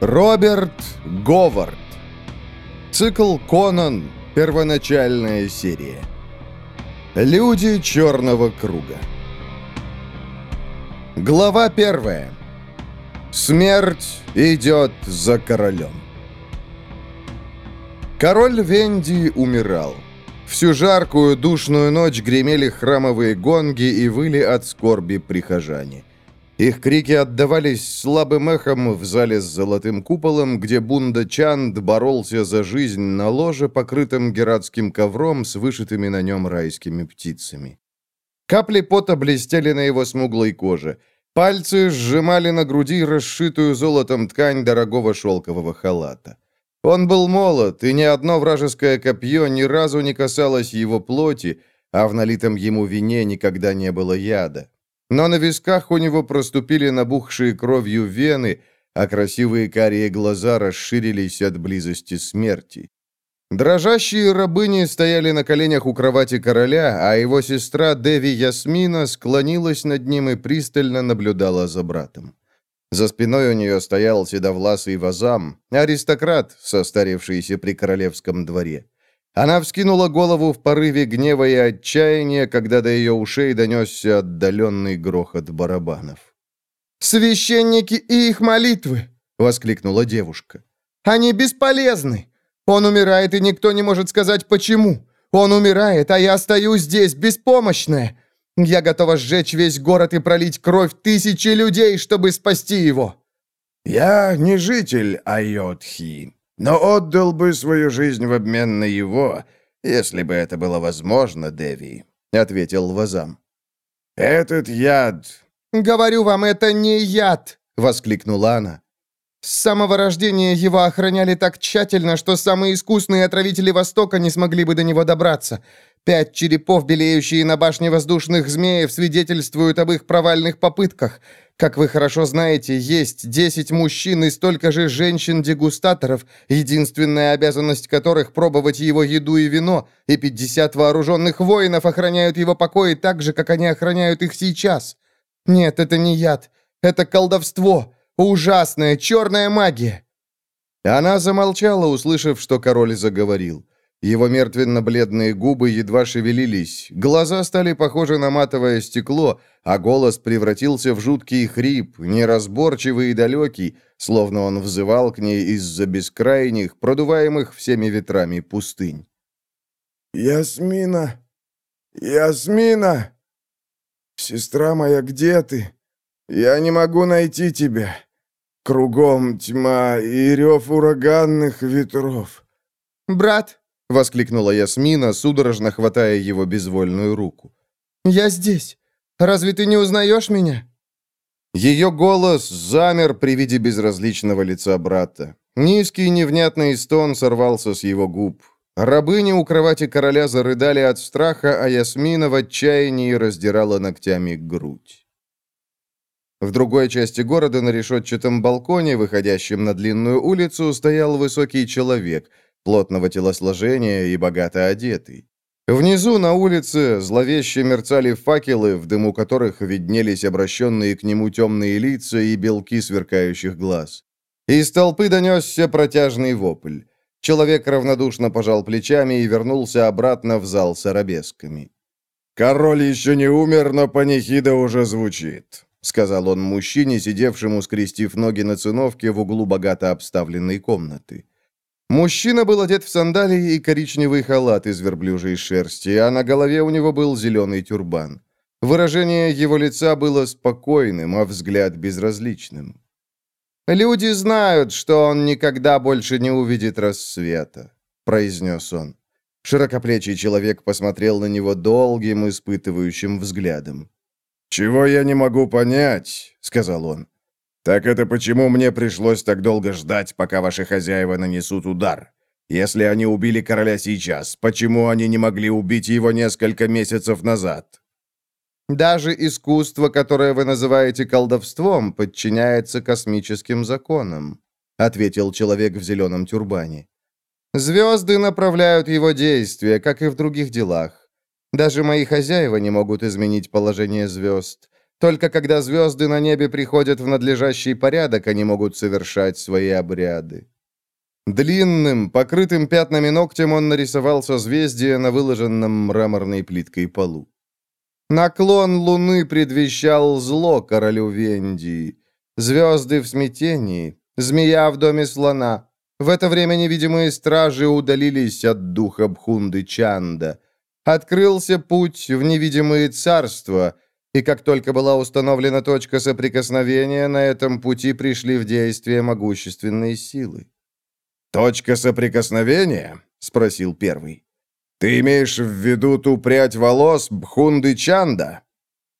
Роберт Говард. Цикл «Конан. Первоначальная серия». Люди Черного Круга. Глава первая. Смерть идет за королем. Король Венди умирал. Всю жаркую, душную ночь гремели храмовые гонги и выли от скорби прихожане. Их крики отдавались слабым эхом в зале с золотым куполом, где Бунда Чанд боролся за жизнь на ложе, покрытом гератским ковром с вышитыми на нем райскими птицами. Капли пота блестели на его смуглой коже. Пальцы сжимали на груди расшитую золотом ткань дорогого шелкового халата. Он был молод, и ни одно вражеское копье ни разу не касалось его плоти, а в налитом ему вине никогда не было яда. Но на висках у него проступили набухшие кровью вены, а красивые карие глаза расширились от близости смерти. Дрожащие рабыни стояли на коленях у кровати короля, а его сестра Деви Ясмина склонилась над ним и пристально наблюдала за братом. За спиной у нее стоял седовласый вазам, аристократ, состарившийся при королевском дворе. Она вскинула голову в порыве гнева и отчаяния, когда до ее ушей донесся отдаленный грохот барабанов. «Священники и их молитвы!» — воскликнула девушка. «Они бесполезны! Он умирает, и никто не может сказать, почему. Он умирает, а я стою здесь, беспомощная. Я готова сжечь весь город и пролить кровь тысячи людей, чтобы спасти его!» «Я не житель Айотхи», но отдал бы свою жизнь в обмен на его, если бы это было возможно, Деви», — ответил Вазам. «Этот яд...» «Говорю вам, это не яд!» — воскликнула она. «С самого рождения его охраняли так тщательно, что самые искусные отравители Востока не смогли бы до него добраться. Пять черепов, белеющие на башне воздушных змеев, свидетельствуют об их провальных попытках. Как вы хорошо знаете, есть 10 мужчин и столько же женщин-дегустаторов, единственная обязанность которых пробовать его еду и вино, и 50 вооруженных воинов охраняют его покои так же, как они охраняют их сейчас. Нет, это не яд. Это колдовство. Ужасная черная магия. Она замолчала, услышав, что король заговорил. Его мертвенно-бледные губы едва шевелились, глаза стали похожи на матовое стекло, а голос превратился в жуткий хрип, неразборчивый и далекий, словно он взывал к ней из-за бескрайних, продуваемых всеми ветрами пустынь. «Ясмина! Ясмина! Сестра моя, где ты? Я не могу найти тебя. Кругом тьма и рев ураганных ветров». «Брат!» — воскликнула Ясмина, судорожно хватая его безвольную руку. «Я здесь. Разве ты не узнаешь меня?» Ее голос замер при виде безразличного лица брата. Низкий невнятный стон сорвался с его губ. Рабыни у кровати короля зарыдали от страха, а Ясмина в отчаянии раздирала ногтями грудь. В другой части города на решетчатом балконе, выходящем на длинную улицу, стоял высокий человек — плотного телосложения и богато одетый. Внизу на улице зловеще мерцали факелы, в дыму которых виднелись обращенные к нему темные лица и белки сверкающих глаз. Из толпы донесся протяжный вопль. Человек равнодушно пожал плечами и вернулся обратно в зал с арабесками. «Король еще не умер, но панихида уже звучит», — сказал он мужчине, сидевшему, скрестив ноги на циновке в углу богато обставленной комнаты. Мужчина был одет в сандалии и коричневый халат из верблюжьей шерсти, а на голове у него был зеленый тюрбан. Выражение его лица было спокойным, а взгляд безразличным. «Люди знают, что он никогда больше не увидит рассвета», — произнес он. Широкоплечий человек посмотрел на него долгим, испытывающим взглядом. «Чего я не могу понять», — сказал он. «Так это почему мне пришлось так долго ждать, пока ваши хозяева нанесут удар? Если они убили короля сейчас, почему они не могли убить его несколько месяцев назад?» «Даже искусство, которое вы называете колдовством, подчиняется космическим законам», ответил человек в зеленом тюрбане. «Звезды направляют его действия, как и в других делах. Даже мои хозяева не могут изменить положение звезд. Только когда звезды на небе приходят в надлежащий порядок, они могут совершать свои обряды. Длинным, покрытым пятнами ногтем он нарисовал созвездие на выложенном мраморной плиткой полу. Наклон луны предвещал зло королю Вендии. Звезды в смятении, змея в доме слона. В это время невидимые стражи удалились от духа Бхунды Чанда. Открылся путь в невидимые царства, и как только была установлена точка соприкосновения, на этом пути пришли в действие могущественные силы. «Точка соприкосновения?» — спросил первый. «Ты имеешь в виду ту прядь волос Бхунды Чанда?»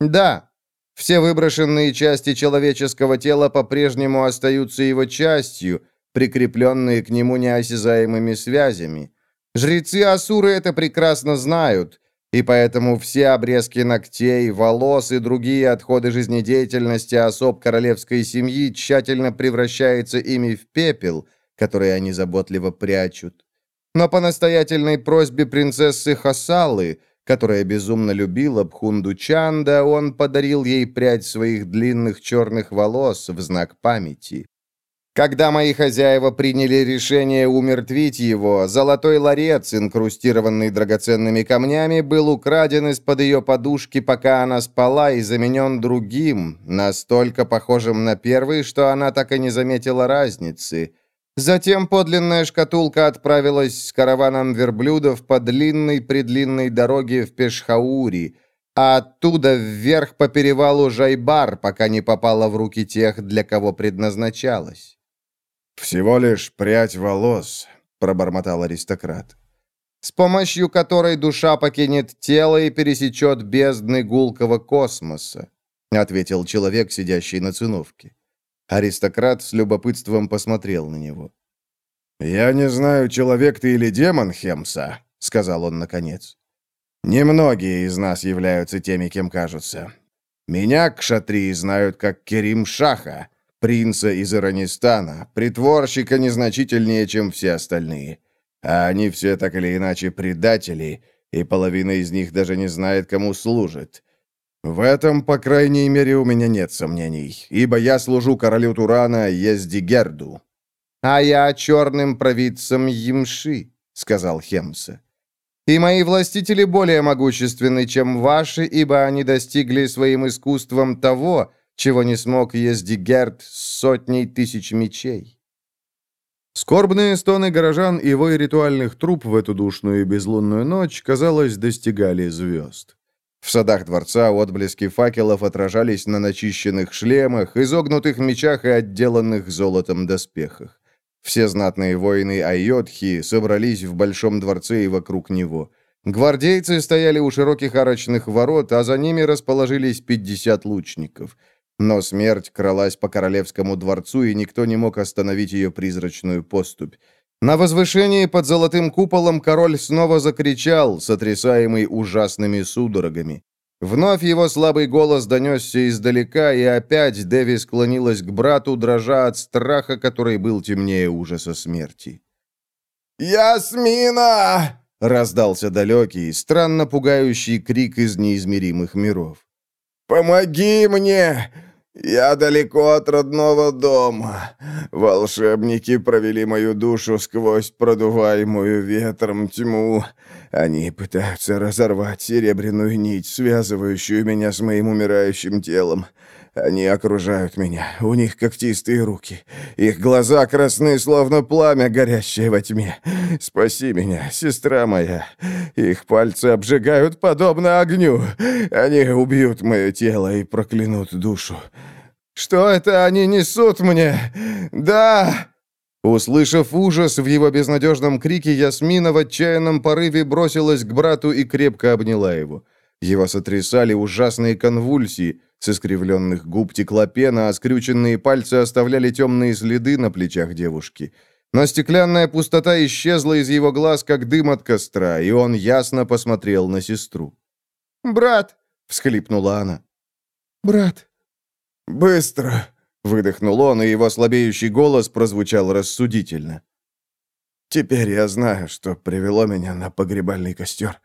«Да. Все выброшенные части человеческого тела по-прежнему остаются его частью, прикрепленные к нему неосязаемыми связями. Жрецы Асуры это прекрасно знают, и поэтому все обрезки ногтей, волос и другие отходы жизнедеятельности особ королевской семьи тщательно превращаются ими в пепел — которые они заботливо прячут. Но по настоятельной просьбе принцессы Хасалы, которая безумно любила Бхунду Чанда, он подарил ей прядь своих длинных черных волос в знак памяти. Когда мои хозяева приняли решение умертвить его, золотой ларец, инкрустированный драгоценными камнями, был украден из-под ее подушки, пока она спала, и заменен другим, настолько похожим на первый, что она так и не заметила разницы. Затем подлинная шкатулка отправилась с караваном верблюдов по длинной-предлинной дороге в Пешхаури, а оттуда вверх по перевалу Жайбар, пока не попала в руки тех, для кого предназначалась. «Всего лишь прядь волос», — пробормотал аристократ. «С помощью которой душа покинет тело и пересечет бездны гулкого космоса», — ответил человек, сидящий на циновке. Аристократ с любопытством посмотрел на него. «Я не знаю, человек ты или демон, Хемса», — сказал он наконец. «Немногие из нас являются теми, кем кажутся. Меня кшатрии знают как Керим Шаха, принца из Иранистана, притворщика незначительнее, чем все остальные. А они все так или иначе предатели, и половина из них даже не знает, кому служит. В этом, по крайней мере, у меня нет сомнений, ибо я служу королю Турана Ездигерду». «А я черным провидцем Ямши», — сказал Хемса. «И мои властители более могущественны, чем ваши, ибо они достигли своим искусством того, чего не смог Ездигерд с сотней тысяч мечей». Скорбные стоны горожан и вой ритуальных труп в эту душную и безлунную ночь, казалось, достигали звезд. В садах дворца отблески факелов отражались на начищенных шлемах, изогнутых мечах и отделанных золотом доспехах. Все знатные воины Айотхи собрались в большом дворце и вокруг него. Гвардейцы стояли у широких арочных ворот, а за ними расположились 50 лучников. Но смерть кралась по королевскому дворцу, и никто не мог остановить ее призрачную поступь. На возвышении под золотым куполом король снова закричал, сотрясаемый ужасными судорогами. Вновь его слабый голос донесся издалека, и опять Деви склонилась к брату, дрожа от страха, который был темнее ужаса смерти. «Ясмина!» — раздался далекий, странно пугающий крик из неизмеримых миров. «Помоги мне! «Я далеко от родного дома. Волшебники провели мою душу сквозь продуваемую ветром тьму. Они пытаются разорвать серебряную нить, связывающую меня с моим умирающим телом. Они окружают меня, у них когтистые руки. Их глаза красны, словно пламя, горящее во тьме. Спаси меня, сестра моя. Их пальцы обжигают, подобно огню. Они убьют мое тело и проклянут душу. Что это они несут мне? Да!» Услышав ужас в его безнадежном крике, Ясмина в отчаянном порыве бросилась к брату и крепко обняла его. Его сотрясали ужасные конвульсии, с искривленных губ текла пена, а скрюченные пальцы оставляли темные следы на плечах девушки. Но стеклянная пустота исчезла из его глаз, как дым от костра, и он ясно посмотрел на сестру. «Брат!» — всхлипнула она. «Брат!» «Быстро!» — выдохнул он, и его слабеющий голос прозвучал рассудительно. «Теперь я знаю, что привело меня на погребальный костер.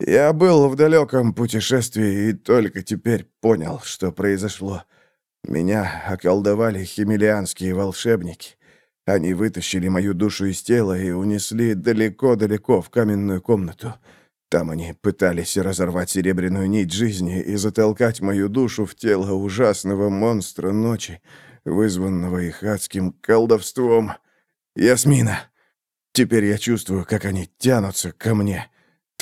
Я был в далеком путешествии и только теперь понял, что произошло. Меня околдовали химелианские волшебники. Они вытащили мою душу из тела и унесли далеко-далеко в каменную комнату. Там они пытались разорвать серебряную нить жизни и затолкать мою душу в тело ужасного монстра ночи, вызванного их адским колдовством. Ясмина, теперь я чувствую, как они тянутся ко мне.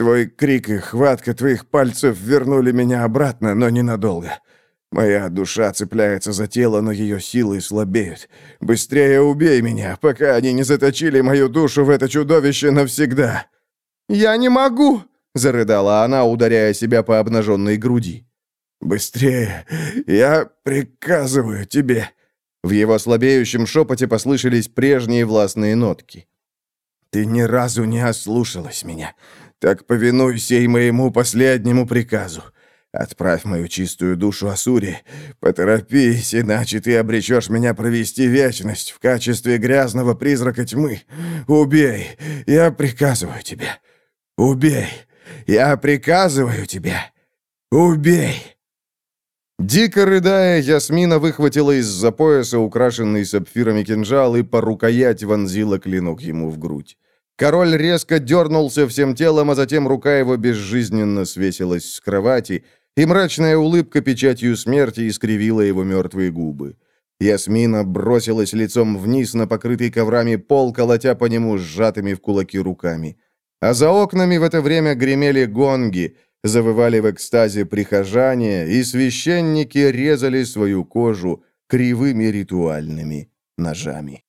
Твой крик и хватка твоих пальцев вернули меня обратно, но ненадолго. Моя душа цепляется за тело, но ее силы слабеют. Быстрее убей меня, пока они не заточили мою душу в это чудовище навсегда. «Я не могу!» — зарыдала она, ударяя себя по обнаженной груди. «Быстрее! Я приказываю тебе!» В его слабеющем шепоте послышались прежние властные нотки. «Ты ни разу не ослушалась меня. Так повинуйся и моему последнему приказу. Отправь мою чистую душу Асури. Поторопись, иначе ты обречешь меня провести вечность в качестве грязного призрака тьмы. Убей! Я приказываю тебе. Убей! Я приказываю тебе. Убей!» Дико рыдая, Ясмина выхватила из-за пояса украшенный сапфирами кинжал и по рукоять вонзила клинок ему в грудь. Король резко дернулся всем телом, а затем рука его безжизненно свесилась с кровати, и мрачная улыбка печатью смерти искривила его мертвые губы. Ясмина бросилась лицом вниз на покрытый коврами пол, колотя по нему сжатыми в кулаки руками. А за окнами в это время гремели гонги — Завывали в экстазе прихожане, и священники резали свою кожу кривыми ритуальными ножами.